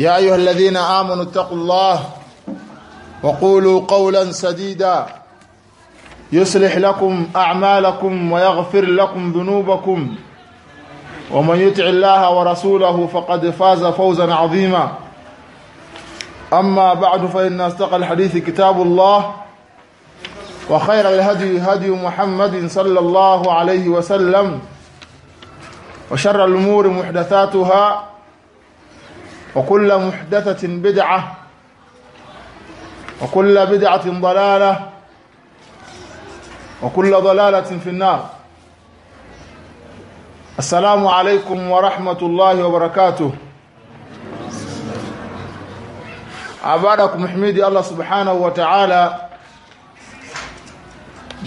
يا أيها الذين آمنوا اتقوا الله وقولوا قولا سديدا يصلح لكم أعمالكم ويغفر لكم ذنوبكم ومن يطع الله ورسوله فقد فاز فوزا عظيما أما بعد فإن أصدق الحديث كتاب الله وخير الهدي هدي محمد صلى الله عليه وسلم وشر الأمور محدثاتها وكل محدثة بدعة وكل بدعة ضلالة وكل ضلالة في النار. السلام عليكم ورحمة الله وبركاته. عبادكم حميدي الله سبحانه وتعالى.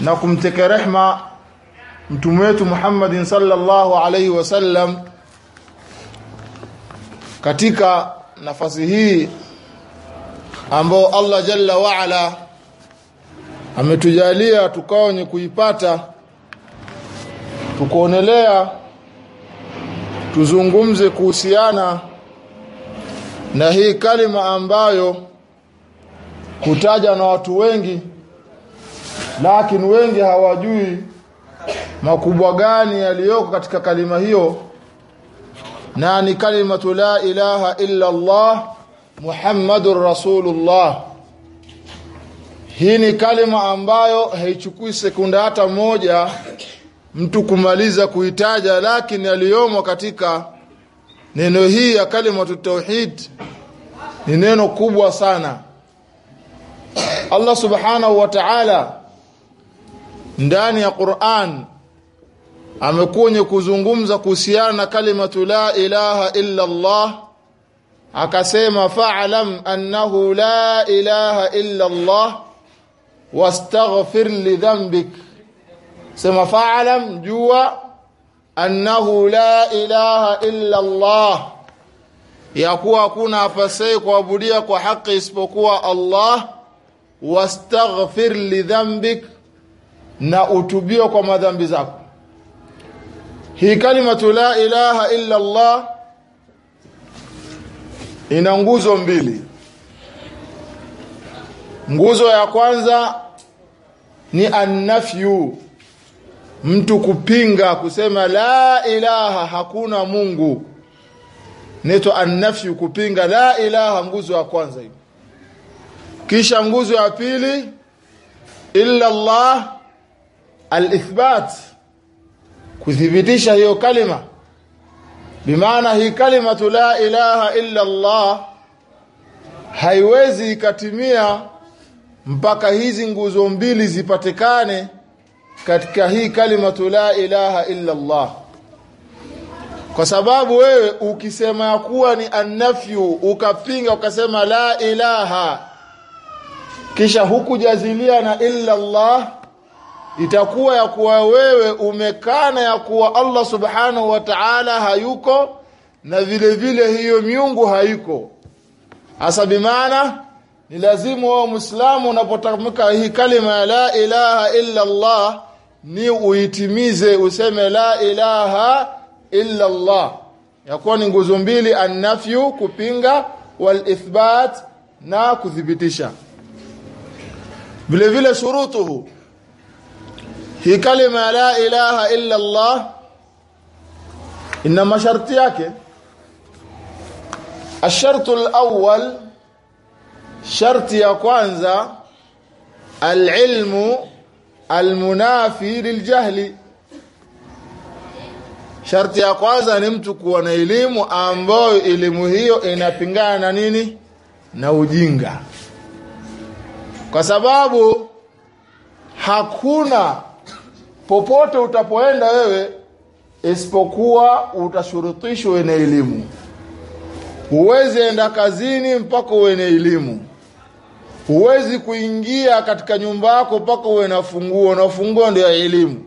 نكم تك رحمة محمد صلى الله عليه وسلم. Katika nafasi hii ambao Allah jalla waala ametujalia tukao wenye kuipata tukuonelea tuzungumze kuhusiana na hii kalima ambayo kutaja na watu wengi lakini wengi hawajui makubwa gani yaliyoko katika kalima hiyo na ni kalimatu la ilaha illa Allah Muhammadur Rasulullah. Hii ni kalima ambayo haichukui sekunda hata moja mtu kumaliza kuitaja lakini aliyomo katika neno hii ya kalimatu tauhid ni neno kubwa sana. Allah subhanahu wa ta'ala ndani ya Qur'an amekuwa kuzungumza kuhusiana na kalimatu la ilaha illa Allah akasema fa'lam annahu la ilaha illa Allah wastaghfir li dhanbik. Sema fa'lam jua annahu la ilaha illa Allah ya kuwa hakuna afasai kuabudia kwa haki isipokuwa Allah wastaghfir li dhanbik na utubio kwa madhambi zako hii kalimatu la ilaha illa Allah ina nguzo mbili. Nguzo ya kwanza ni annafyu mtu kupinga kusema la ilaha hakuna Mungu. Neto annafyu kupinga la ilaha nguzo ya kwanza hiyo. Kisha nguzo ya pili illa Allah alithbat kuthibitisha hiyo kalima. Bimaana hii kalimatu la ilaha illa Allah haiwezi ikatimia mpaka hizi nguzo mbili zipatikane katika hii kalimatu la ilaha illa Allah. Kwa sababu wewe ukisema ya kuwa ni annafyu ukapinga ukasema la ilaha kisha hukujazilia na illa Allah itakuwa ya kuwa wewe umekana ya kuwa Allah subhanahu wa ta'ala hayuko na vile vile hiyo miungu haiko. Hasa bimaana ni lazima wao muislamu unapotamka hii kalima la ilaha illa Allah ni uitimize useme la ilaha illa Allah. Yakuwa ni nguzo mbili annafyu kupinga wal ithbat na kuthibitisha. Vile vile shurutuhu hii kalima ya la ilaha illa Allah ina masharti yake الشرط الأول شرط ya kwanza العلم المنافي للجهل sharti ya kwanza ni mtu kuwa na elimu ambayo elimu hiyo inapingana na nini na ujinga kwa sababu hakuna popote utapoenda wewe isipokuwa utashurutishwa na elimu. Huwezi enda kazini mpaka uwe na elimu. Huwezi kuingia katika nyumba yako mpaka uwe na funguo na funguo ndio elimu.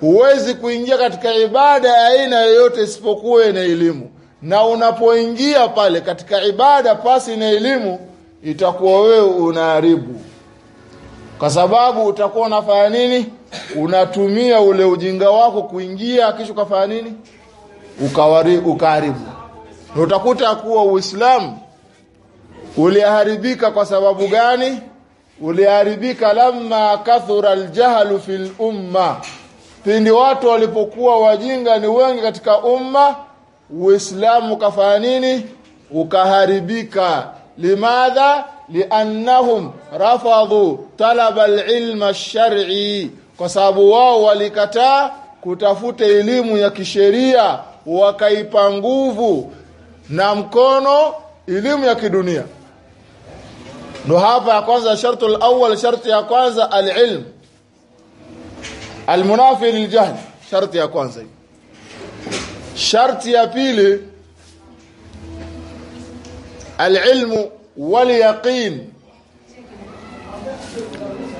Huwezi kuingia katika ibada ya aina yoyote isipokuwa na elimu. Na unapoingia pale katika ibada pasi na elimu itakuwa wewe unaharibu kwa sababu utakuwa unafanya nini? Unatumia ule ujinga wako kuingia kisha ukafanya nini? Ukaharibu. Na utakuta kuwa uislamu uliharibika kwa sababu gani? Uliharibika lamma kathura aljahlu fil umma pindi watu walipokuwa wajinga ni wengi katika umma uislamu ukafanya nini? Ukaharibika. Limadha liannahum rafadhu talaba alilma alshar'i kwa sababu wao walikataa kutafuta elimu ya kisheria wakaipa nguvu na mkono elimu ya kidunia. Ndo hapa ya kwanza shartu alawwal sharti ya kwanza alilm. Almunafi liljahl sharti ya kwanza sharti ya pili alilmu walyaqin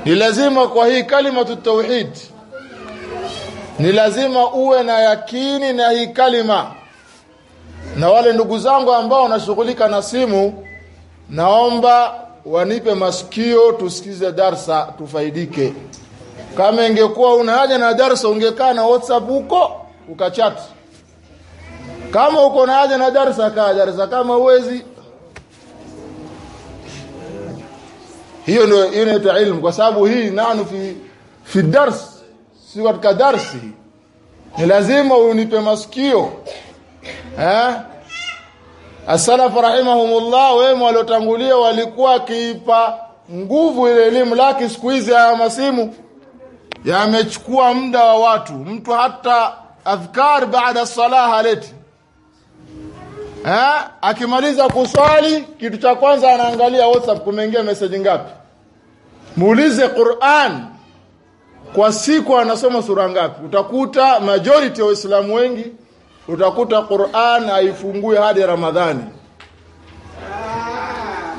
ni lazima kwa hii kalimatu tauhid. Ni lazima uwe na yakini na hii kalima. Na wale ndugu zangu ambao wanashughulika na simu naomba wanipe masikio tusikize darsa tufaidike. Kama ingekuwa una haja na darsa ungekaa na whatsapp huko ukachat. Kama uko na haja na darsa kaa darsa. Kama uwezi hiyo ndio inaitwa ilmu kwa sababu hii nanu fi fi dars si katika darsi. Ni lazima unipe masikio. Eh? As-salaf rahimahumullah wema waliotangulia walikuwa akiipa nguvu ile elimu laki siku hizi haya masimu yamechukua muda wa watu. Mtu hata adhkar baada salah haleti. Eh? Akimaliza kuswali kitu cha kwanza anaangalia WhatsApp kumeingia message ngapi muulize Qur'an. Kwa siku anasoma sura ngapi? Utakuta majority ya waislamu wengi utakuta Qur'an haifungue hadi Ramadhani.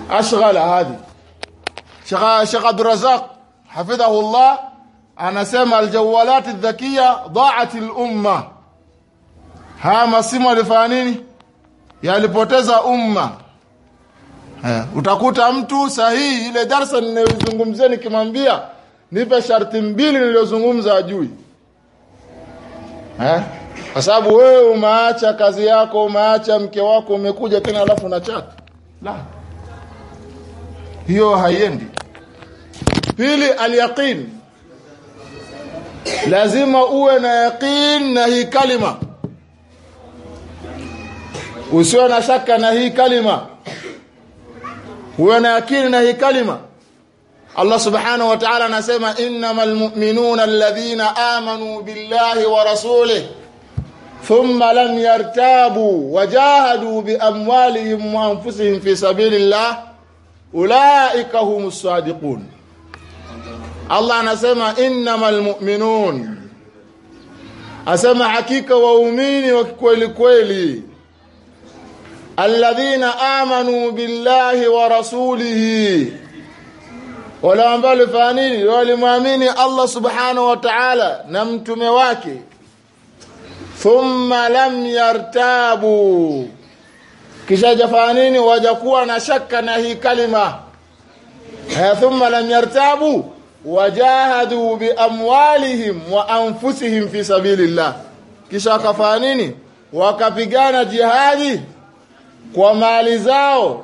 Ashghala hadi Sheikh Razak hafidhahu Allah anasema aljawalat adh-dhakiya da'at al-umma haya masimu alifanya nini? Yalipoteza umma ha, utakuta mtu sahihi ile darsa ninayozungumzia nikimwambia nipe sharti mbili niliyozungumza ajui. Eh? Kwa sababu wewe umeacha kazi yako umeacha mke wako umekuja tena alafu unachata la. Hiyo haiendi. Pili alyaqin. Lazima uwe na yaqin na hii kalima. Usiwe na shaka na hii kalima uwe na yakini na hii kalima Allah subhanahu wa ta'ala anasema innamal mu'minuna alladhina amanu billahi wa rasulihi thumma lam yartabu wajahadu biamwalihim wa anfusihim fi sabilillah ulaika humus sadiqun Allah anasema innamal mu'minun asema hakika waumini wa kweli kweli الذين آمنوا بالله ورسوله. ولم يفانين ولمؤمن الله سبحانه وتعالى. نمتمه واكي. ثم لم يرتابوا. كشاجا فانين وجاكو أنا هي كلمة. ثم لم يرتابوا. وجاهدوا بأموالهم وأنفسهم في سبيل الله. كشاكا فانين وكفغانا جهادي. Kwa mali zao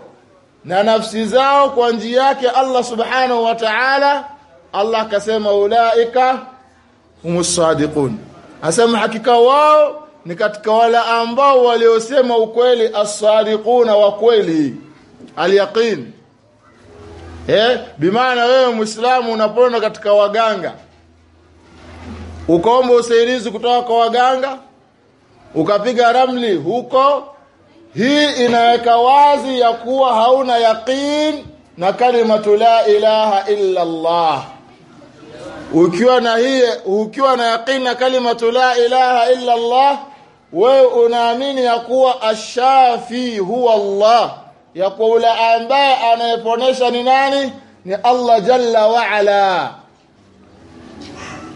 na nafsi zao kwa njia yake Allah subhanahu wa ta'ala Allah akasema ulaika humus sadiqun. Asema hakika wao ni katika wale ambao waliosema ukweli as-sadiquna wa kweli al-yaqin. Eh bimaana wewe muislamu unapona katika waganga. Ukaomba usaidizi kutoka kwa waganga ukapiga ramli huko hii inaweka wazi ya kuwa hauna yaqin na kalimatu la ilaha illa Allah. Ukiwa na hii ukiwa na yaqin na kalimatu la ilaha illa Allah wewe unaamini ya kuwa ashafi huwa Allah. Ya kuwa ule ambaye anayeponesha ni nani? Ni Allah jalla wa ala.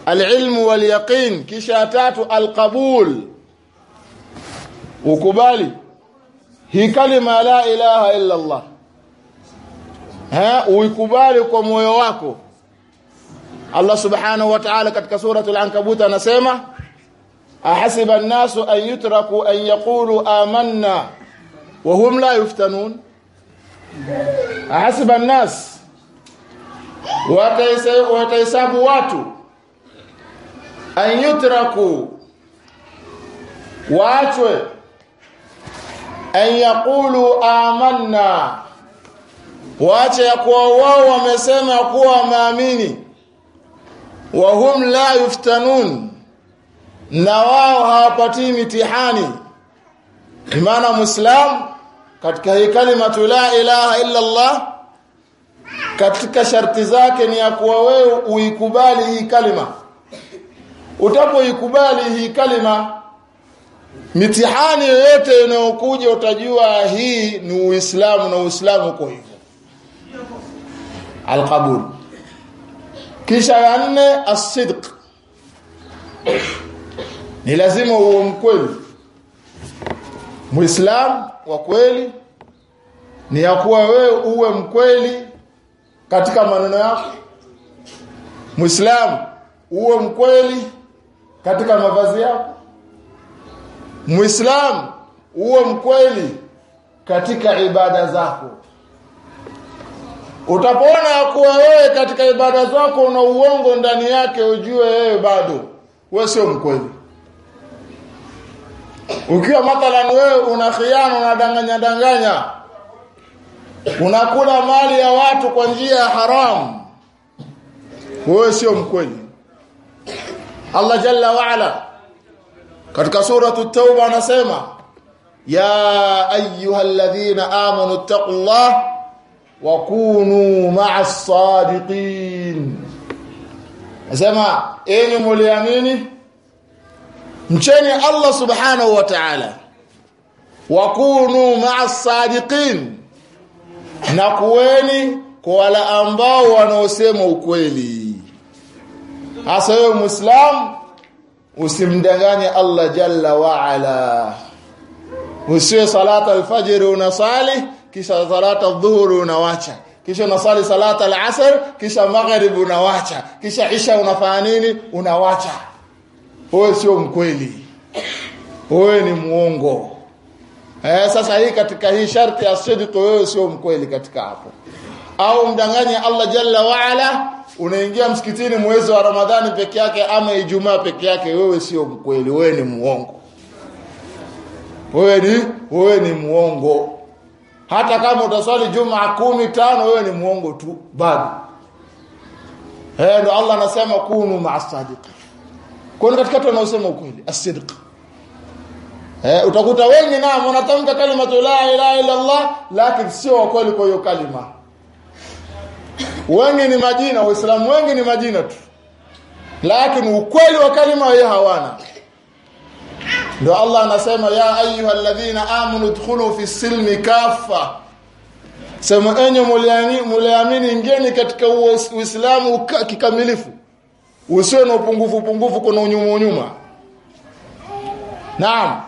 Alilmu walyaqin kisha tatu alqabul. Ukubali hii kalima la ilaha illa Allah. Ha uikubali kwa moyo wako. Allah subhanahu wa ta'ala katika suratul ankabut anasema ahasiba an-nasu an yutraku an yaqulu amanna wa hum la yuftanun. Ahasiba an-nas watahesabu watu. An yutraku waachwe an yaqulu amanna. Waache ya kuwa wao wamesema kuwa wameamini. Wa hum la yuftanun. Na wao hawapatii mitihani. Imana muislam katika hii kalimatu la ilaha illa Allah katika sharti zake ni ya kuwa wewe uikubali hii kalima. Utapoikubali hii kalima mitihani yoyote inayokuja utajua hii ni uislamu na uislamu uko hivyo. Alqabul. Kisha ya nne asidq ni lazima uwe mkweli. Muislam wa kweli ni ya kuwa wewe uwe mkweli katika maneno yako. Muislam uwe mkweli katika mavazi yako muislam uwe mkweli katika ibada zako. Utapoona kuwa wewe katika ibada zako una uongo ndani yake ujue wewe bado wewe sio mkweli. Ukiwa mathalan wewe una khiana unadanganya danganya. Unakula mali ya watu kwa njia ya haramu wewe sio mkweli. Allah jalla wa ala katika suratu tauba anasema ya ayyuhalladhina amanu taqullah wa kunu ma'as sadiqin. Anasema enyi mliamini mcheni Allah subhanahu wa ta'ala. Wa kunu ma'as sadiqin. Na kuweni kwa wale ambao wanaosema ukweli. Hasa wewe muislam usimdanganye Allah jalla wa ala. Usiwe salata alfajr unasali kisha salata dhuhuri unawacha. Kisha unasali salata al-asr kisha maghrib unawacha. Kisha isha unafanya nini? Unawacha. Wewe sio mkweli. Wewe ni muongo eh sasa hii katika hii sharti ya sidq wewe sio mkweli katika hapo au mdanganye Allah jalla wa ala unaingia msikitini mwezi wa Ramadhani peke yake ama Ijumaa peke yake wewe sio mkweli wewe ni muongo wewe ni wewe ni muongo hata kama utaswali Jumaa kumi tano wewe ni muongo tu bado. Eh ndo Allah anasema kunu ma'as Kwa kwa katika watu wanaosema ukweli as-sidq. Eh utakuta wengi nao wanatamka kalima la ilaha illa Allah lakini sio kweli kwa hiyo kalima wengi ni majina waislamu wengi ni majina tu. Lakini ukweli wa kalima wao hawana. Ndio Allah anasema ya ayyuhalladhina amanu dkhulu fi silmi kafa sema enyo muliamini ingeni katika uislamu kikamilifu. Usiwe na upungufu upungufu kuna unyuma unyuma. Naam.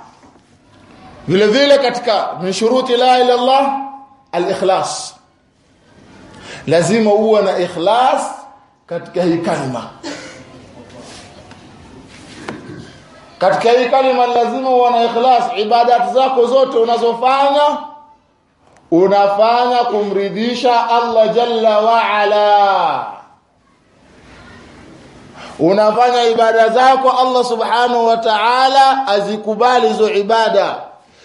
Vile vile katika min shuruti la ilaha illallah al-ikhlas lazima uwe na ikhlas katika hii kalima. Katika hii kalima lazima uwe na ikhlas. Ibadati zako zote unazofanya unafanya kumridhisha Allah jalla wa ala. Unafanya ibada zako Allah subhanahu wa ta'ala azikubali hizo ibada.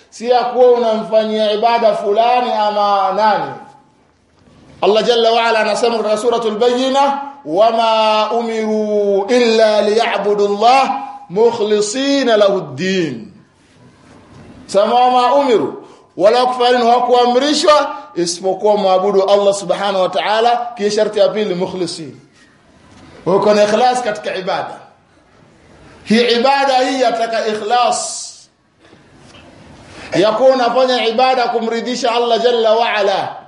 Si kuwa unamfanyia ibada fulani ama nani الله جل وعلا نسم سورة البينة وما أمروا إلا ليعبدوا الله مخلصين له الدين. سمع ما أمروا. ولا أكفرين وكوا اسمه اسمكوا معبودوا الله سبحانه وتعالى كي شرط يبين لمخلصين. وكون إخلاص كتك عبادة. هي عبادة هي تك إخلاص. يكون فن عبادة كمريدش الله جل وعلا.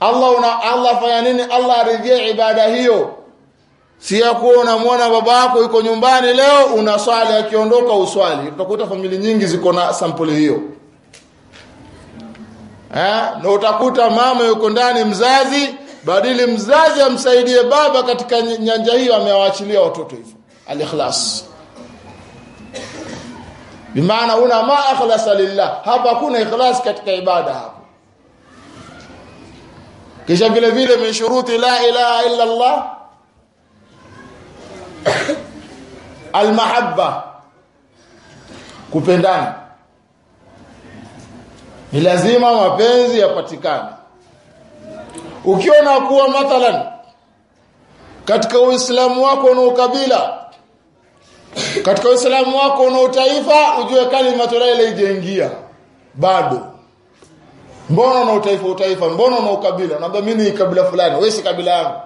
Allah una Allah fanya nini? Allah aridhie ibada hiyo. Si ya kuwa unamwona baba yako yuko nyumbani leo unaswali akiondoka uswali. Utakuta familia nyingi ziko na sampuli hiyo. Eh na utakuta mama yuko ndani mzazi badili mzazi amsaidie baba katika nyanja hiyo amewaachilia watoto hivyo. Al-ikhlas. Bimaana una ma akhlasa lillah. Hapa kuna ikhlas katika ibada hapo kisha vile vile min shuruti la ilaha illa Allah. Almahabba. Kupendana. Ni lazima mapenzi yapatikane. Ukiona kuwa mathalan katika uislamu wako una ukabila katika uislamu wako una utaifa ujue kalima ile ijaingia bado mbona una utaifa utaifa? Mbona una ukabila? Naomba mimi ni kabila fulani. Wewe si kabila yangu.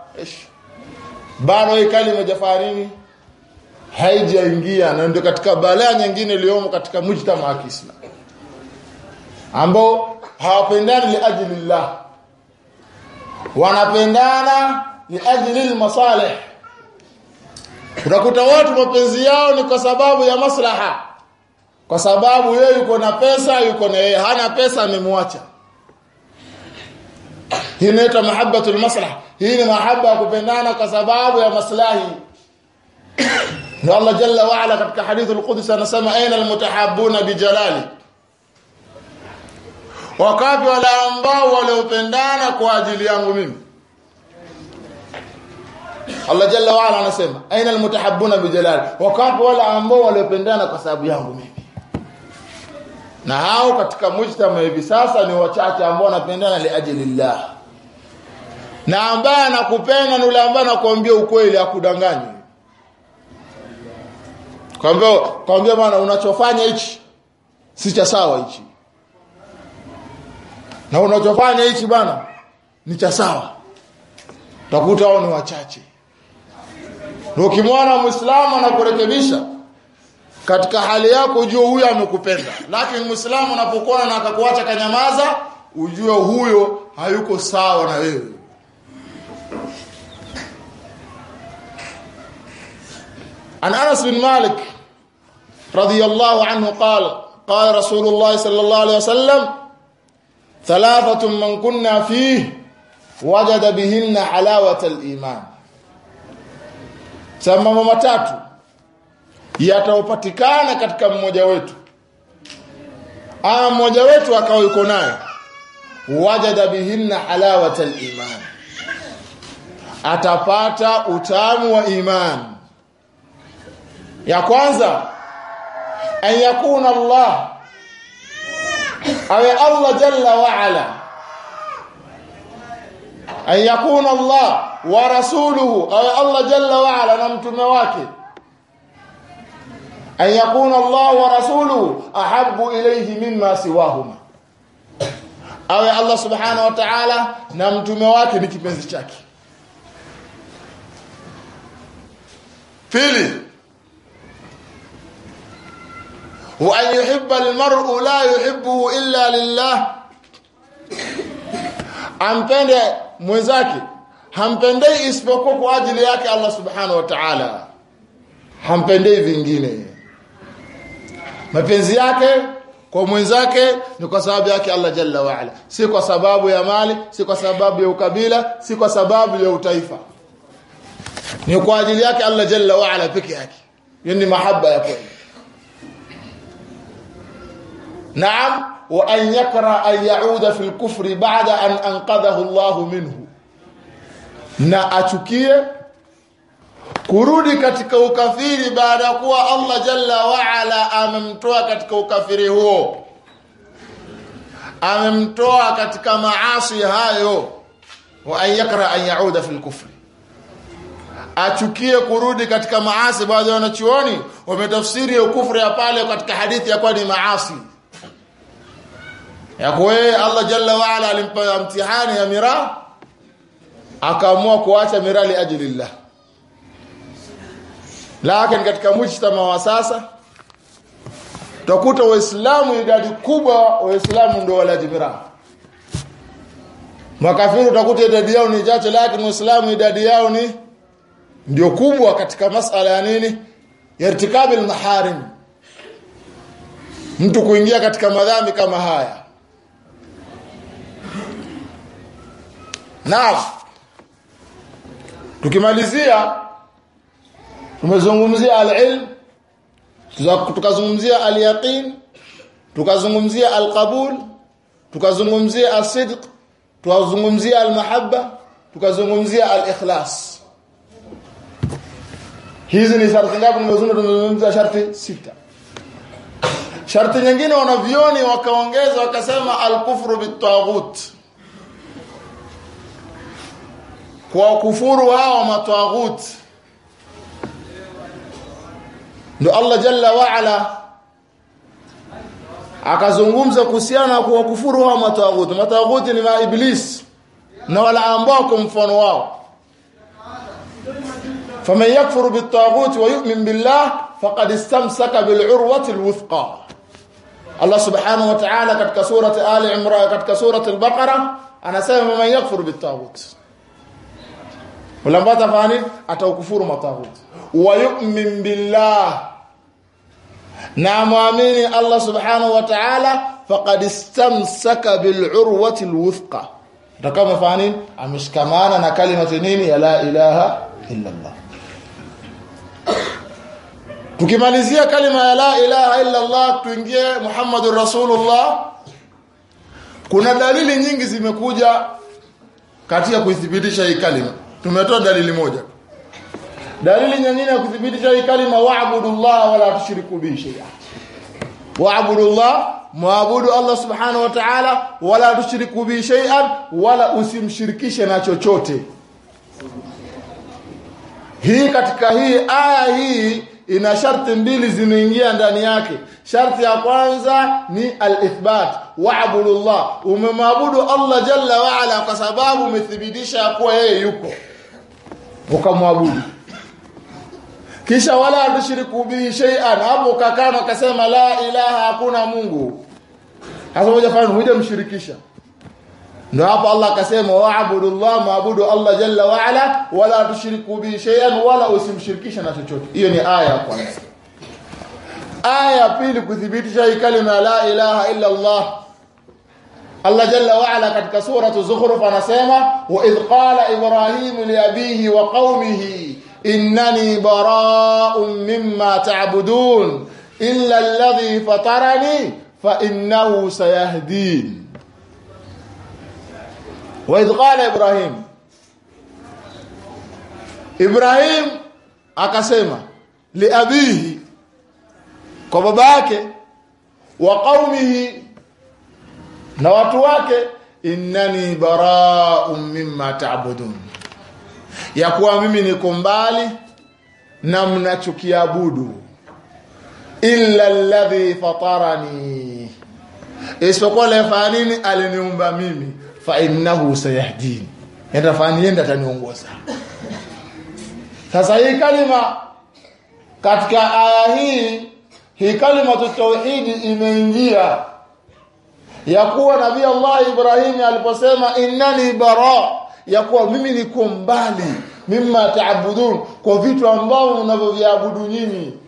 Bado hii kalima jafaa nini? Haijaingia na ndio katika balaa nyingine iliyomo katika mujtama wa Kiislamu. Ambao hawapendani li ajli Allah wanapendana li ajli utakuta watu mapenzi yao ni kwa sababu ya maslaha. Kwa sababu yeye yuko na pesa yuko na yeye hana pesa amemwacha hii inaitwa mahabbatul maslaha hii ni mahaba ya kupendana kwa sababu ya maslahi. Na Allah jalla wa ala katika hadithul qudsi anasema aina almutahabbuna bijalali wakati wale ambao waliopendana kwa ajili yangu mimi. Allah jalla wa ala anasema aina almutahabbuna bijalali wakati wale ambao waliopendana kwa sababu yangu mimi. Na hao katika mujtama hivi sasa ni wachache ambao wanapendana li ajlillah na ambaye anakupenda ni yule ambaye anakuambia ukweli akudanganyi kwambia kwambia bwana unachofanya hichi si cha sawa hichi. Na unachofanya hichi bwana ni cha sawa. Utakuta wao ni wachache. Na ukimwona muislamu anakurekebisha katika hali yako ujue huyo amekupenda. Lakini muislamu unapokuona na akakuacha kanyamaza ujue huyo hayuko sawa na wewe عن انس بن مالك رضي الله عنه قال قال رسول الله صلى الله عليه وسلم ثلاثة من كنا فيه وجد بهن حلاوه الايمان mambo matatu yataopatikana katika mmoja wetu ama mmoja wetu akawa yuko naye wajada bihinna halawata aliman atapata utamu wa imani ya kwanza an yakuna Allah awe Allah jalla wa ala. An yakuna Allah wa rasuluhu awe Allah jalla wa ala na mtume wake. An yakuna Allah wa rasuluhu ahabbu ilayhi mimma siwahuma. Awe Allah subhanahu wa ta'ala na mtume wake ni kipenzi chake. Pili wa an yuhibba almar'u la yuhibbu illa lillah. Ampende mwenzake. Hampendei isipokuwa kwa ajili yake Allah subhanahu wa ta'ala. Hampendei vingine. Mapenzi yake kwa mwenzake ni kwa sababu yake Allah jalla wa ala. Si kwa sababu ya mali si kwa sababu ya ukabila si kwa sababu ya utaifa. Ni kwa ajili yake Allah jalla wa ala peke yake. Yani mahaba ya kweli naam wa an yakra an yauda fi lkufri bada an anqadhahu Allah minhu, na achukie kurudi katika ukafiri baada ya kuwa Allah jalla waala amemtoa katika ukafiri huo, amemtoa katika maasi hayo. Wa an yakra an yauda fi kufri achukie kurudi katika maasi. baada ya wanachuoni wametafsiri kufri ya pale katika hadithi ya kuwa ni maasi ya kwa Allah jalla wa ala alimpa mtihani ya mira akaamua kuacha mira li ajlillah lakini katika mujtama wa sasa utakuta waislamu idadi kubwa waislamu ndio walaji mira. Makafiri utakuta idadi yao ni chache lakini waislamu idadi yao ni ndio kubwa katika masala ya nini? Ya irtikabi maharim. Mtu kuingia katika madhambi kama haya Naam. Tukimalizia tumezungumzia al-ilm, tukazungumzia al-yaqin, tukazungumzia al-qabul, tukazungumzia as-sidq, tukazungumzia al-mahabba, tukazungumzia al-ikhlas. Hizi ni sharti ngapi tumezungumza sharti sita. Sharti nyingine wanavioni wakaongeza wakasema al-kufru bit-taghut. Kwa kufuru hao matwaghut ndio Allah jalla wa ala akazungumza kuhusiana na kwa kufuru hao matwaghut matwaghut ni maiblis na wala ambao kwa mfano wao faman yakfuru bitaghut wa yu'min billah faqad istamsaka bil'urwati alwuthqa Allah subhanahu wa ta'ala katika surati Ali Imran katika surati al-Baqara anasema man yakfuru bitaghut Ulamba tafani ataukufuru matawut wa yu'min billah. Na muamini Allah subhanahu wa ta'ala faqad istamsaka bil urwati al wuthqa. Takama fani? Ameshikamana na kalima nini? Ya la ilaha illa Allah tukimalizia kalima ya la ilaha illa Allah tuingie Muhammadur Rasulullah. Kuna dalili nyingi zimekuja katika kuithibitisha hii kalima tumetoa dalili moja. Dalili nyingine ya kudhibitisha hii kalima wa'budullah wala tushriku bihi shay'a. Wa'budullah muabudu Allah subhanahu wa ta'ala wala tushriku bihi shay'an wala usimshirikishe na chochote. Hii katika hii aya hii ina sharti mbili zimeingia ndani yake. Sharti ya kwanza ni al-ithbat wa'budullah umemwabudu Allah jalla waala kwa sababu umethibitisha kuwa yeye yuko ukamwabudu. Kisha wala tushiriku bihi shay'an. Hapo kakana akasema la ilaha hakuna mungu. Hasa moja fanya huja mshirikisha. Ndio hapo Allah akasema wa'budullah maabudu Allah jalla wa ala wala tushiriku bihi shay'an wala usimshirikisha na chochote. Hiyo ni aya ya kwanza. Aya ya pili kuthibitisha hii kalima la ilaha illa Allah Allah jalla wa ala katika suratu Zukhruf anasema wa idh qala Ibrahim li abihi wa qaumihi innani bara'un mimma ta'budun illa alladhi fatarani fa innahu sayahdin wa idh qala Ibrahim Ibrahim akasema li abihi kwa baba yake wa qaumihi na watu wake innani bara'un mimma ta'budun. Ya kuwa mimi niko mbali na mnachokiabudu. Illa alladhi fatarani. Isipokuwa lefanya nini? Aliniumba mimi. Fa innahu sayahdini. Yenda fani yenda ataniongoza. Sasa hii kalima katika aya hii hii kalima tauhidi imeingia ya kuwa nabii Allah Ibrahim aliposema innani bara ya kuwa mimi niko mbali mimma taabudun kwa vitu ambavyo mnavyoviabudu nyinyi.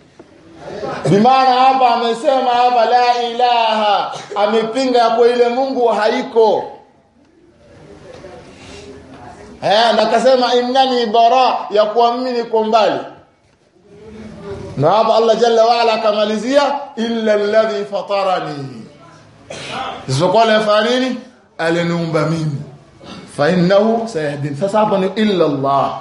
Bimaana hapa amesema hapa la ilaha amepinga kwa ile Mungu haiko. Eh na kasema innani bara ya kuwa mimi niko mbali. Na hapa Allah jalla wa ala akamalizia illa alladhi fatarani isipokuwa alifanya nini? Aliniumba mimi. Fa innahu sayahdin. Sasa hapa ni illa Allah.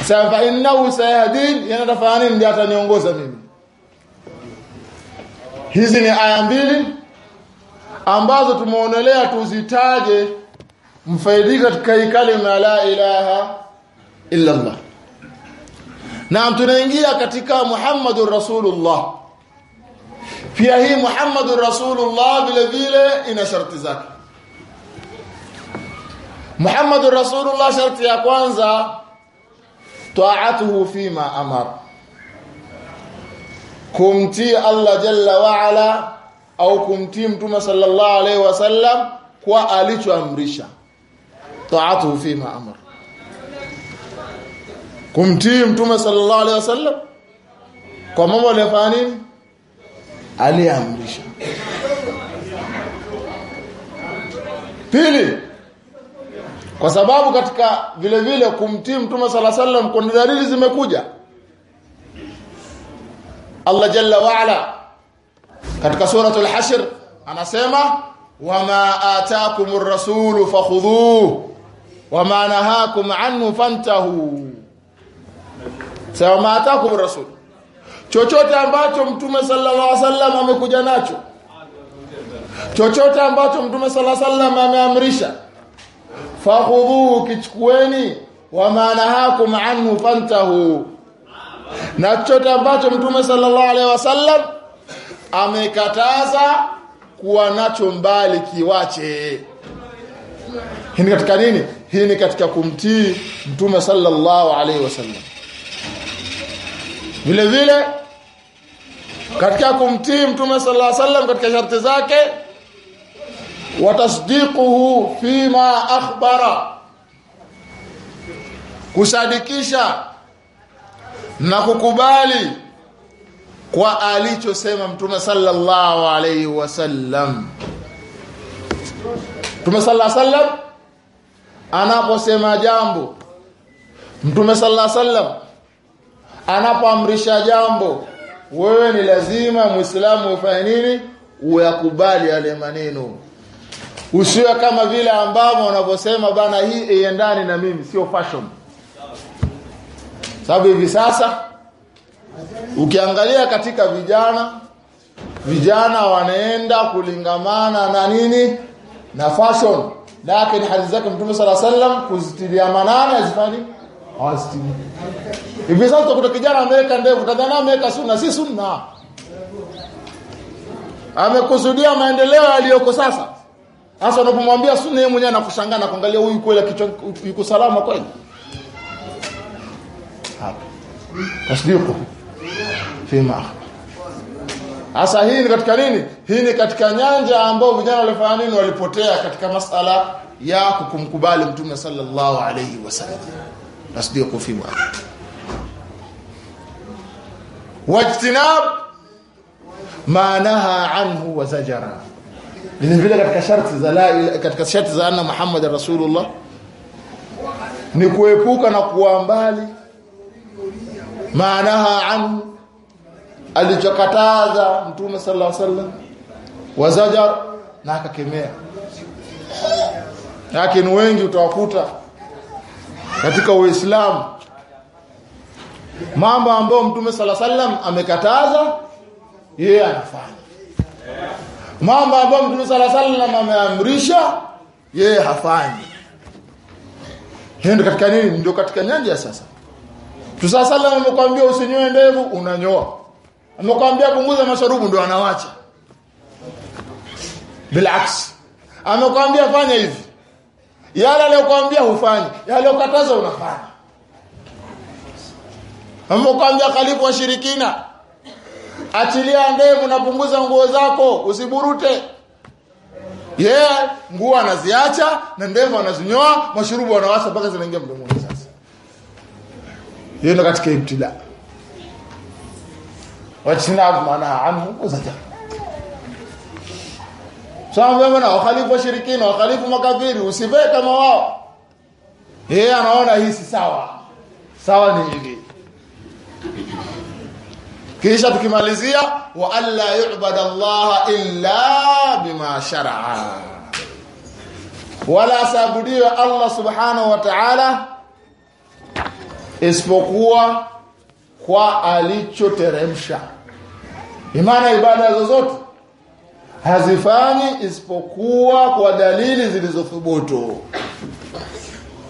Sasa fa innahu sayahdin yana yanatafanya nini? Ndiye ataniongoza mimi. Hizi ni aya mbili ambazo tumeonelea tuzitaje mfaidika katika hii kalima la ilaha illa Allah. Na tunaingia katika Muhammadur Rasulullah pia hii Muhammadur Rasulullah vile vile ina sharti zake. Muhammadur Rasulullah sharti ya kwanza taatuhu fima amara kumtii Allah jalla wa ala au kumtii mtume sallallahu alaihi wasallam kwa alichoamrisha. Taatuhu fima amr kumtii mtume sallallahu alaihi wasallam kwa mambo aliyofanya aliamrisha pili kwa sababu katika vile vile kumtii mtume sala sallam kuna dalili zimekuja. Allah jalla wa ala katika suratul hashr anasema wama ataakumur rasulu fakhudhuhu wama nahakum anhu fantahu. Sawa ma ataakumur rasul chochote ambacho mtume sallallahu alaihi wasallam amekuja nacho. Chochote ambacho mtume sallallahu alaihi wasallam ameamrisha. Fakhudhuhu kichukueni. Maana hako anhu fantahu. Na chochote ambacho mtume sallallahu alaihi wasallam amekataza kuwa nacho mbali kiwache. Hii ni katika nini? Hii ni katika kumtii mtume sallallahu alaihi wasallam vile vile katika kumtii mtume sallallahu alaihi wasallam katika sharti zake watasdiquhu fima akhbara kusadikisha na kukubali kwa alichosema mtume sallallahu alaihi wasallam. Mtume sallallahu alaihi wasallam anaposema jambo mtume sallallahu alaihi wasallam anapoamrisha jambo wewe ni lazima muislamu ufanye nini? Uyakubali yale maneno. Usiwe kama vile ambavyo wanavyosema bana hii iendani na mimi sio fashion. Sababu hivi sasa ukiangalia katika vijana vijana wanaenda kulingamana na nini? Na fashion. Lakini hadithi zake mtume sala sallam kuzitilia manana azifani hivi sasa utakuta kijana ameweka ndevu tadhana ameweka sunna si sunna amekusudia maendeleo yaliyoko sasa. Sasa unapomwambia sunna yeye mwenyewe anakushangaa na kuangalia huyu kweli kichwa yuko salama kweli? Hapa. Tasdiqu. Fima. Asa hii ni katika nini? Hii ni katika nyanja ambayo vijana walifanya nini? Walipotea katika masala ya kukumkubali Mtume sallallahu alayhi wasallam. Tasdiqu fima. Wajtinab ma naha anhu wa zajara. Vile katika sharti za la katika sharti za anna Muhammad Rasulullah ni kuepuka na kuwa mbali maanaha anhu alichokataza mtume sallallahu alaihi wasallam wazajar na akakemea lakini wengi utawakuta katika uislamu mambo ambayo mtume sala wasallam amekataza yeye yeah, anafanya mambo ambayo mtume sala salam ameamrisha yeye yeah, hafanyi ndio katika nini ndio katika nyanja sasa Tusasala amekwambia usinyoe ndevu unanyoa. Amekwambia punguza masharubu ndio anawacha. Bilaks. Amekwambia fanya hivi. Yale aliyokuambia hufanyi, yale ukataza unafanya. Amekwambia khalifu wa shirikina. Achilia ndevu na punguza nguo zako, usiburute. Yeye yeah, nguo anaziacha na ndevu anazinyoa, mashurubu anawasa mpaka zinaingia mdomoni sasa hiyo ndio katika ibtila wajtinab maana anhu uzaja wewe na wakhalifu washirikina wakhalifu makafiri usivae kama wao. Yeye anaona hii si sawa. Sawa ni hivi. Kisha tukimalizia wa alla yu'bada Allah illa bima shar'a wala sabudiwe Allah subhanahu wa ta'ala isipokuwa kwa alichoteremsha. Imana ibada zozote hazifanyi isipokuwa kwa dalili zilizothubutu.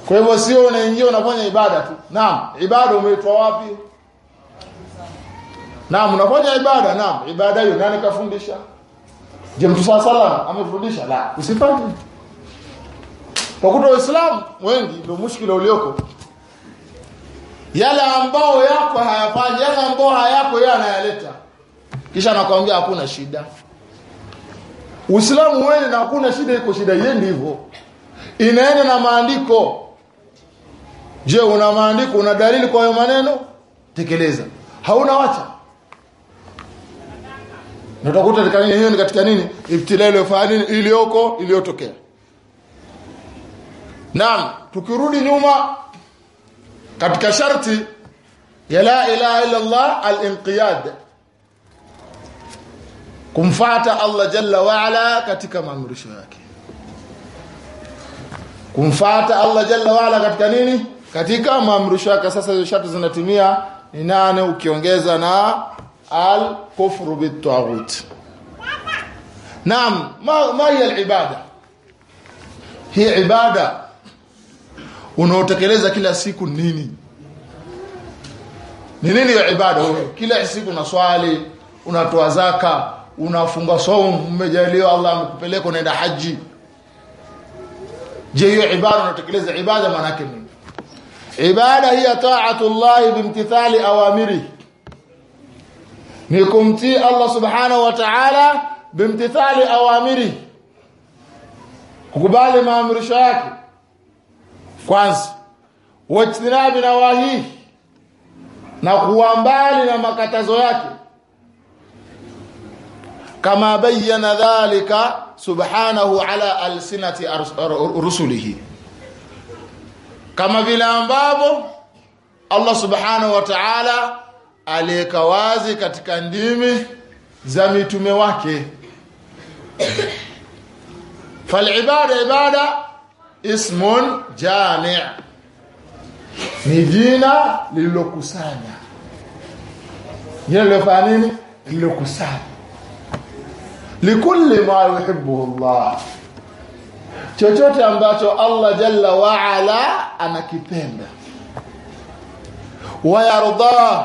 Kwa hivyo sio unaingia unafanya ibada tu. Naam ibada umeitwa wapi? Naam unafanya ibada? Naam ibada hiyo nani kafundisha? Je mtu sala amefundisha? La usifanye kwa kuto waislamu wengi ndio mushkila ulioko. Yale ambao yako hayafanyi yale ambao hayako yeye anayaleta. Kisha anakwambia hakuna shida Uislamu wewe na hakuna shida iko shida. Yendi hivyo. Inaenda na maandiko. Je una maandiko una dalili kwa hayo maneno? Tekeleza. Hauna wacha. Na utakuta katika nini hiyo ni katika nini? Ibtila iliyofanya iliyoko iliyotokea. Naam tukirudi nyuma katika sharti ya la ilaha illa Allah al-inqiyad kumfata Allah jalla wa ala katika maamrisho yake. Kumfata Allah jalla wa ala katika nini? Katika maamrisho yake. Sasa hizo shatu zinatimia ni nane ukiongeza na al kufru bitaghut naam ma ma hiya al-ibada? Hii ibada unaotekeleza kila siku nini? Ni nini ya ibada? Kila siku unaswali unatoa zaka unafunga saum umejaliwa Allah amekupeleka unaenda haji. Je hiyo ibada unatekeleza ibada maana yake nini? Ibada hiya ta'atu Allah bimtithali awamiri. Ni kumtii Allah subhanahu wa ta'ala bimtithali awamiri. Kukubali maamrisho yake. Kwanza wajtinabi nawahi na kuwa mbali na makatazo yake kama bayyana dhalika subhanahu ala alsinati rusulihi. Kama vile ambavyo Allah subhanahu wa ta'ala aliweka wazi katika ndimi za mitume wake. Falibada ibada ismun jami' ni jina lililokusanya. Jina lilofanya nini? Lililokusanya likulli ma yuhibbu Allah chochote ambacho Allah jalla wa ala anakipenda. Wayarda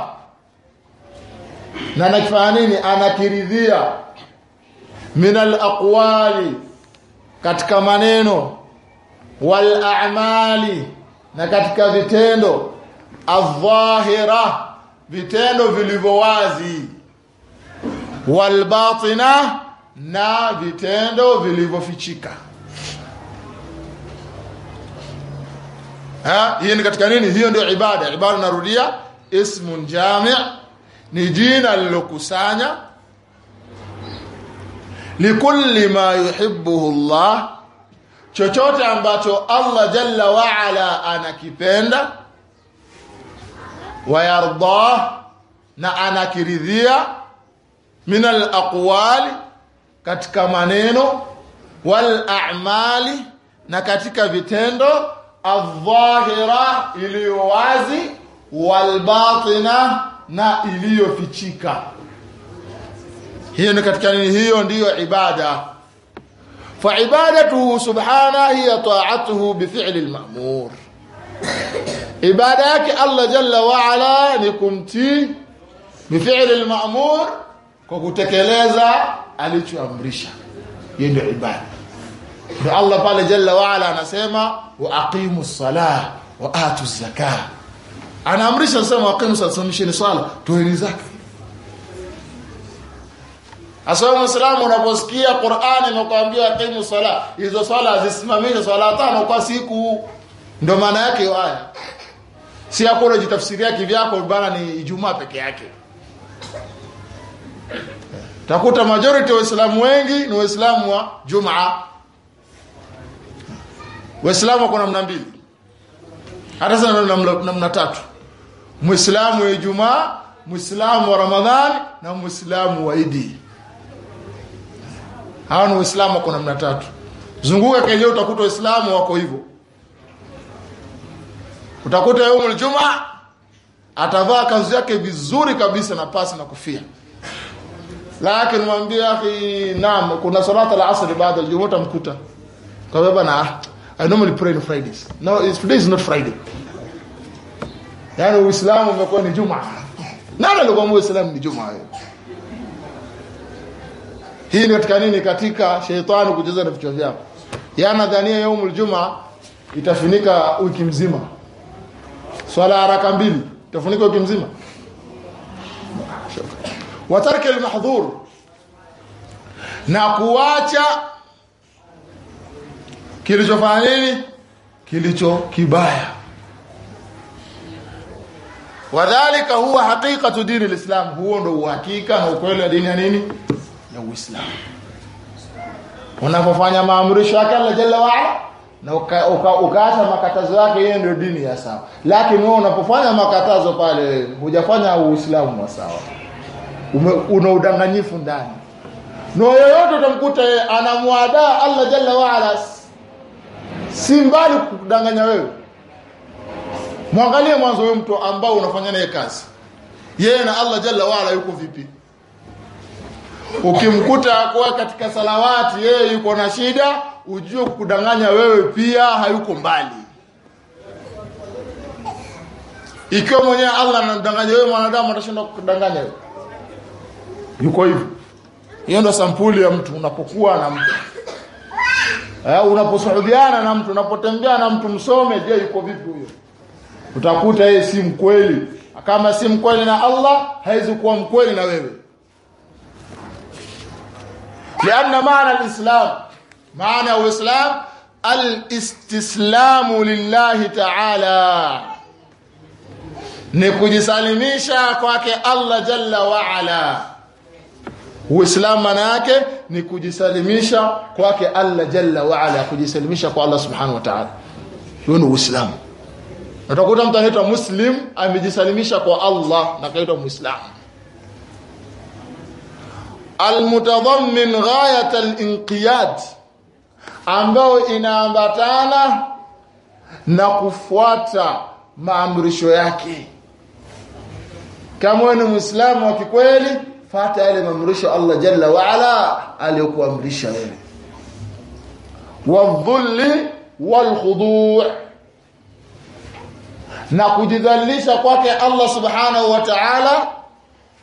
na anakifanya nini? Anakiridhia. Min alaqwali katika maneno. Wal a'mali. Na katika vitendo. Adh-dhahira vitendo vilivyo wazi. Wal batina na vitendo vilivyofichika. Hiyo ni katika nini? Hiyo ndio ibada. Ibada narudia ismun jami' ni jina lilokusanya likulli ma yuhibbuhu Allah chochote ambacho Allah jalla wa ala anakipenda wayardah, na anakiridhia min alaqwali katika maneno wal a'mali na katika vitendo adh-dhahira iliyo wazi wal batina na iliyofichika. Hiyo ni katika nini? Hiyo ndiyo ibada. Fa ibadatuhu subhana hiya ta'atuhu bi fi'li ibada yake Allah jalla wa ni kumtii bi fi'li al-ma'mur kwa kutekeleza alichoamrisha hiyo ndio ibada ndio Allah pale jalla waala anasema wa aqimu salah wa atu zakah anaamrisha sema aqimu salah simamisheni swala toeni zaka Asalamu Muislamu unaposikia Qur'ani inakwambia aqimu sala, hizo swala zisimamishe swala tano kwa siku. Ndio maana yake haya. Si hakuna jitafsiria kivyako bana ni Ijumaa peke yake. Takuta majority wa Waislamu wengi ni Waislamu wa Jumaa. Waislamu wako namna mbili. Hata sana namna tatu. Muislamu wa Ijumaa, Muislamu wa Ramadhani na Muislamu wa Idi hawa ni waislamu wako namna tatu zunguka kile utakuta waislamu wako hivyo utakuta yaumul jumaa atavaa kanzu yake vizuri kabisa na pasi na kofia lakini mwambie akhi naam kuna salata al-asr baada al-juma tamkuta kwa sababu na I normally pray on Fridays. No it's, today is not Friday. Yani uislamu umekuwa ni juma nani alikuwa muislamu ni juma hii ni katika nini? Katika sheitani kucheza na vichwa vyao yanadhania yaumul juma itafunika wiki mzima. Swala haraka mbili itafunika wiki mzima wa tarki almahdhur na kuacha kilichofanya nini? Kilicho kibaya. Wadhālika huwa haqiqatu dini lislam huo ndo uhakika na ukweli wa dini ya nini? Ya uislam unapofanya maamrisho yake Allah jalla waala na uka, uka, ukaacha makatazo yake yeye ndio dini ya sawa. Lakini wewe unapofanya makatazo pale hujafanya uislamu wa sawa una udanganyifu ndani. Na yoyote utamkuta yeye anamwadaa Allah jalla waala si mbali kudanganya wewe. Mwangalie mwanzo huyo mtu ambao unafanya naye kazi. Yeye na Allah jalla waala yuko vipi? Ukimkuta kwa katika salawati yeye yuko na shida ujue kudanganya wewe pia hayuko mbali. Ikiwa mwenyewe Allah anamdanganya wewe mwanadamu atashinda kudanganya wewe yuko hivyo. Hiyo ndo sampuli ya mtu unapokuwa na mtu. Eh, unaposaudiana na mtu unapotembea na mtu msome je yuko vipi huyo? Utakuta yeye si mkweli. Kama si mkweli na Allah haizi kuwa mkweli na wewe. Lianna maana alislam. Maana ya uislam alistislamu lillahi ta'ala. Ni kujisalimisha kwake Allah jalla wa ala. Uislamu maana yake ni kujisalimisha kwake Allah jalla wa ala kujisalimisha kwa Allah subhanahu wa ta'ala. Hiyo ni Uislamu. Utakuta mtu anaitwa muslim amejisalimisha kwa Allah na kaitwa muislamu. Almutadhammin ghayat alinqiyad ambao inaambatana na kufuata maamrisho yake. Kama wewe ni muislamu wa kikweli fata yale maamrisho Allah jalla wa ala aliyokuamrisha wewe wadhulli walkhudu' na kujidhalilisha kwake Allah subhanahu wa ta'ala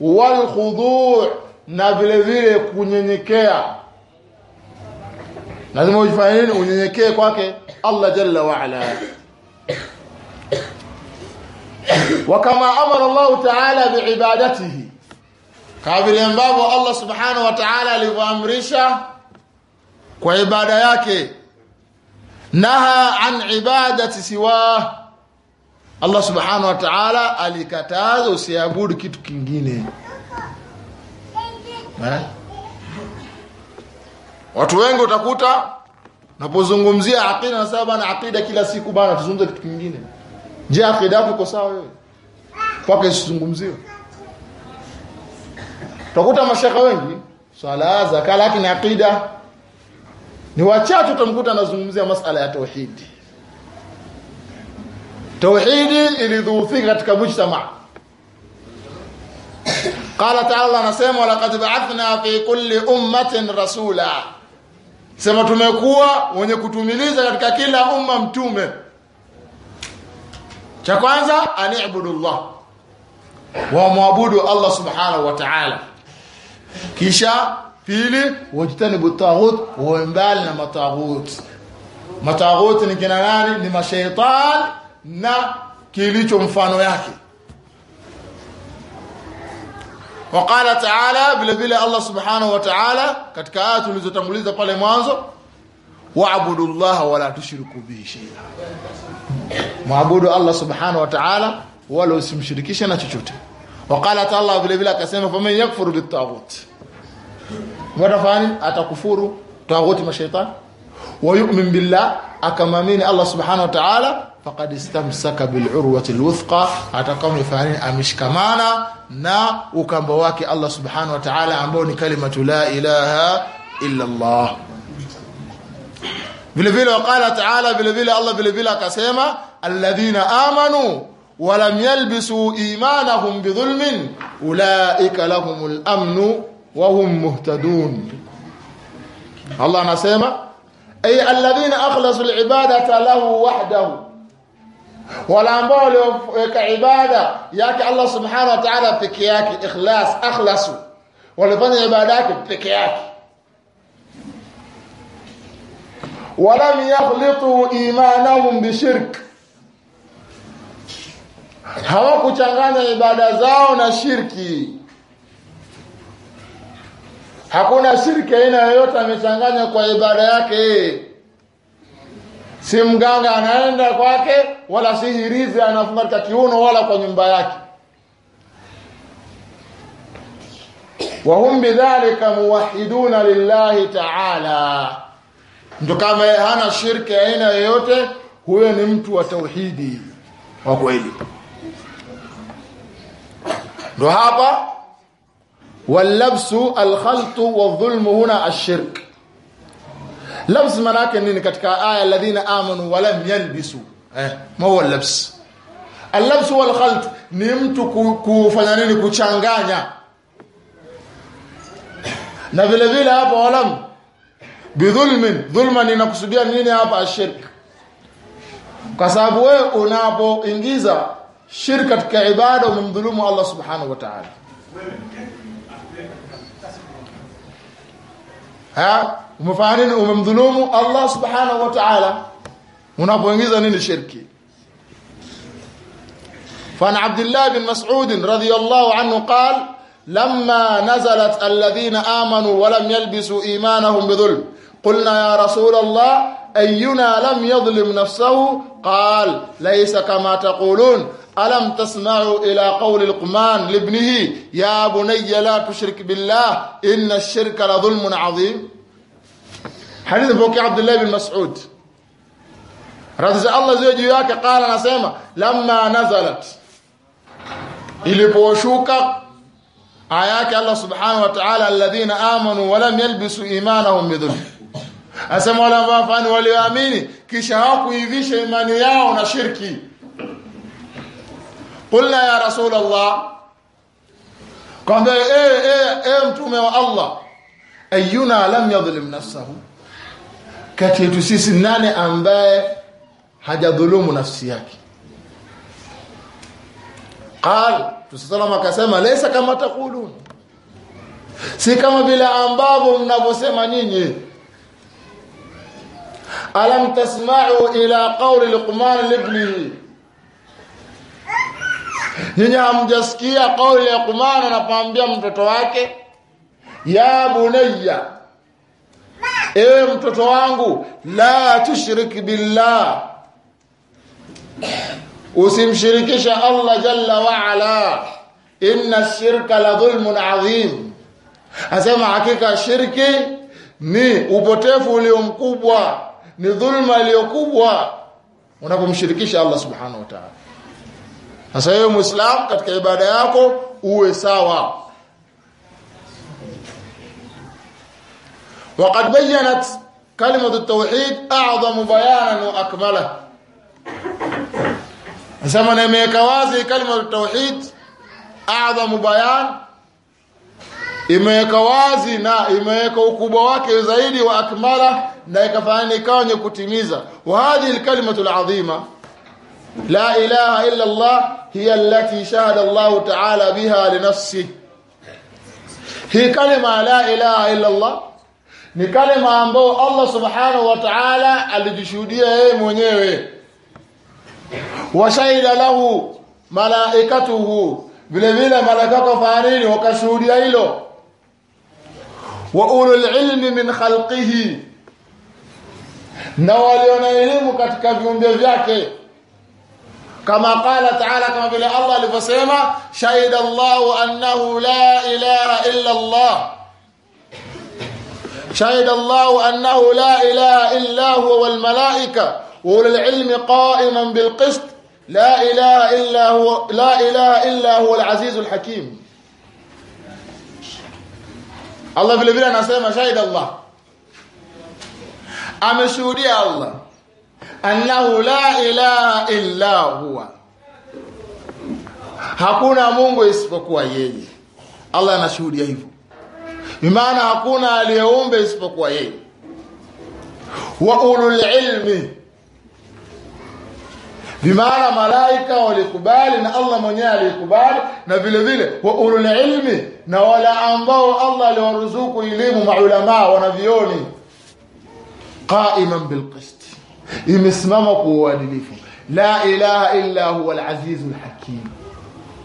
walkhudu' na vile vile kunyenyekea lazima ujifanye unyenyekee kwake Allah jalla wa ala وكما أمر الله تعالى بعبادته kama vile ambavyo Allah subhanahu wa ta'ala alivyoamrisha kwa ibada yake naha an ibadati siwa Allah subhanahu wa ta'ala alikataza usiabudu kitu kingine. Eh? watu wengi utakuta napozungumzia aqida na sababu na aqida kila siku bana tuzungumze kitu kingine. Je aqida yako iko sawa wewe? Mpaka isizungumziwe utakuta mashaka wengi swala zaka lakini aqida. Ni wachache utamkuta anazungumzia masala ya tauhidi tauhidi ilidhuufika katika mujtama. Qala ta'ala anasema laqad ba'athna fi kulli ummatin rasula. Sema tumekuwa wenye kutumiliza katika kila umma mtume. Cha kwanza ani'budullah wa wamwabudu Allah subhanahu wa ta'ala kisha pili wajtanibu taghut wa mbali na mataghut mataghut ni kina nani ni mashaitan na kilicho mfano yake وقال تعالى vile vile Allah subhanahu wa ta'ala katika aya tulizotanguliza pale mwanzo wa'budu Allah wala tushriku bihi shay'a muabudu Allah subhanahu wa ta'ala wala usimshirikishe na chochote wakala taala vile vile akasema faman yakfuru bitaghut mtafani atakufuru taghuti mashaitan wa yu'min billah akamamini Allah subhanahu wa ta'ala faqad istamsaka bil urwati alwuthqa atakam yafani amishkamana na ukamba wake Allah subhanahu wa ta'ala ambao ni kalimatu la ilaha illa Allah. Vile vile wakala taala vile vile Allah vile vile akasema alladhina amanu ولم يلبسوا إيمانهم بظلم أولئك لهم الأمن وهم مهتدون. الله نسيما؟ أي الذين أخلصوا العبادة له وحده. والأنبال كعبادة. ياك الله سبحانه وتعالى بكياك إخلاص أخلصوا ولفن عبادك بكياك ولم يخلطوا إيمانهم بشرك. Hawakuchanganya ibada zao na shirki. Hakuna shirki aina yoyote amechanganya kwa ibada yake. Si mganga anaenda kwake wala si hirizi anafunga katika kiuno wala kwa nyumba yake. Wahum bidhalika muwahiduna lillahi taala. Mtu kama hana shirki aina yoyote huyo ni mtu wa tauhidi wa kweli hapa wallabsu alkhaltu wadhulmu huna ashirk labs manake nini katika aya alladhina amanu walam yalbisu eh ma huwa labs allabs wal khalt ni mtu kufanya nini kuchanganya na vile vile hapa walam bidhulmin dhulman inakusudia nini hapa ashirk kwa sababu wewe unapoingiza شركة كعبادة ومن ظلم الله سبحانه وتعالى. ها؟ ومفعلين ومن ظلم الله سبحانه وتعالى. ونبوينيزا نين شركي فان عبد الله بن مسعود رضي الله عنه قال لما نزلت الذين آمنوا ولم يلبسوا إيمانهم بظلم قلنا يا رسول الله أينا لم يظلم نفسه؟ قال ليس كما تقولون. ألم تسمعوا إلى قول القمان لابنه يا بني لا تشرك بالله إن الشرك لظلم عظيم؟ حديث بوكي عبد الله بن مسعود. رضي الله زوجي وياك قال نسيمة لما نزلت. إلي بوشوكا آياك الله سبحانه وتعالى الذين آمنوا ولم يلبسوا إيمانهم بذل أسمى الله فأنوا وليؤمني كشهاكوا يذيش إيمانياه ونشركي qulna ya rasul Allah kwamba eh eh eh mtume wa Allah ayuna lam yadhlim nafsahu? Kati yetu sisi nani ambaye hajadhulumu nafsi yake? Qal tusalama akasema laysa kama taqulun. Si kama vile ambavyo mnavyosema nyinyi. Alam tasma'u ila qawli luqman libnihi nyinyi hamjasikia kauli ya Kumana anapomwambia mtoto wake ya bunayya ewe mtoto wangu la tushrik billah. Usimshirikisha Allah jalla wa ala. Inna shirka la dhulmun adhim. Asema hakika shirki ni upotefu ulio mkubwa ni dhulma iliyokubwa unapomshirikisha Allah subhanahu wa ta'ala sasa wewe muislam katika ibada yako uwe sawa وقد بينت كلمة التوحيد أعظم بيانا وأكمله na imeweka wazi kalima tauhid adhamu bayan imeweka wazi na imeweka ukubwa wake zaidi wa akmala na ikafanya ikawa kutimiza wa hadhihi alkalimatu alazima la ilaha illa allah hiya allati shahada allah ta'ala biha li nafsihi. Hii kalima la ilaha illa allah ni kalima ambayo allah subhanahu wa ta'ala alijishuhudia yeye mwenyewe. Washahida lahu malaikatuhu vile vile malaika kafarini wakashuhudia hilo. Wa ulul ilmi min khalqihi na waliona elimu katika viumbe vyake كما قال تعالى كما بلي الله لفصيما شهد الله أنه لا إله إلا الله. شهد الله أنه لا إله إلا هو والملائكة وللعلم قائما بالقسط لا إله إلا هو لا إله إلا هو العزيز الحكيم. الله في بلي أنا سيما شهد الله. أمشودي الله. Annahu la ilaha illa huwa. Hakuna Mungu isipokuwa yeye. Allah anashuhudia hivyo. Bimaana hakuna aliyeumbe isipokuwa yeye. Wa ulul ilmi. Bimaana malaika walikubali na Allah mwenyewe alikubali na vile vile wa ulul ilmi na wala ambao Allah aliwaruzuku elimu maulama wanavioni. Qa'iman bil qist imesimama kwa uadilifu. La ilaha illa huwa alazizu alhakim.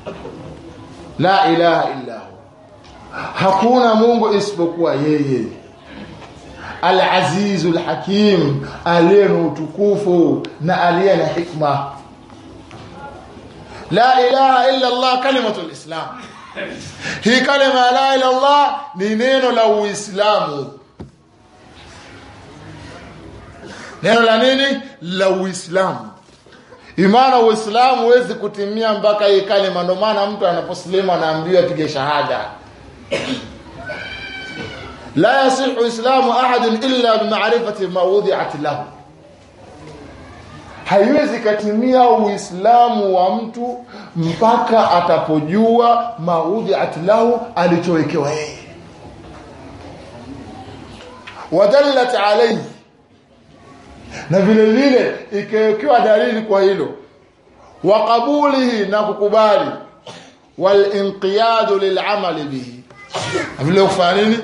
Hakim la ilaha illa huwa. Hakuna Mungu isipokuwa yeye. Alazizu alhakim aliye na utukufu na aliye na hikma. La ilaha illa Allah kalimatu alislam Hii kalima la ilaha illa Allah ni neno la Uislamu neno la nini? La uislamu. Imana uislamu huwezi kutimia mpaka hii kalima. Ndio maana mtu anaposilimu anaambiwa pige shahada. La yasihu islamu ahadin illa bimarifati wudi'at lahu. Haiwezi katimia uislamu wa mtu mpaka atapojua maudhiati lahu alichowekewa yeye. Wadallat alaihi na vile vile ikiwekewa dalili kwa hilo. Wa qabulihi na kukubali. Wal inqiyadu lil'amali bihi. Vile kufanya nini?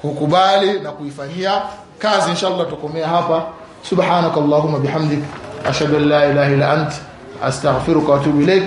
Kukubali na kuifanyia kazi. Inshallah tukomea hapa. Subhanakallahumma bihamdik. Ashhadu an la ilaha illa ant. Astaghfiruka wa atubu ilaik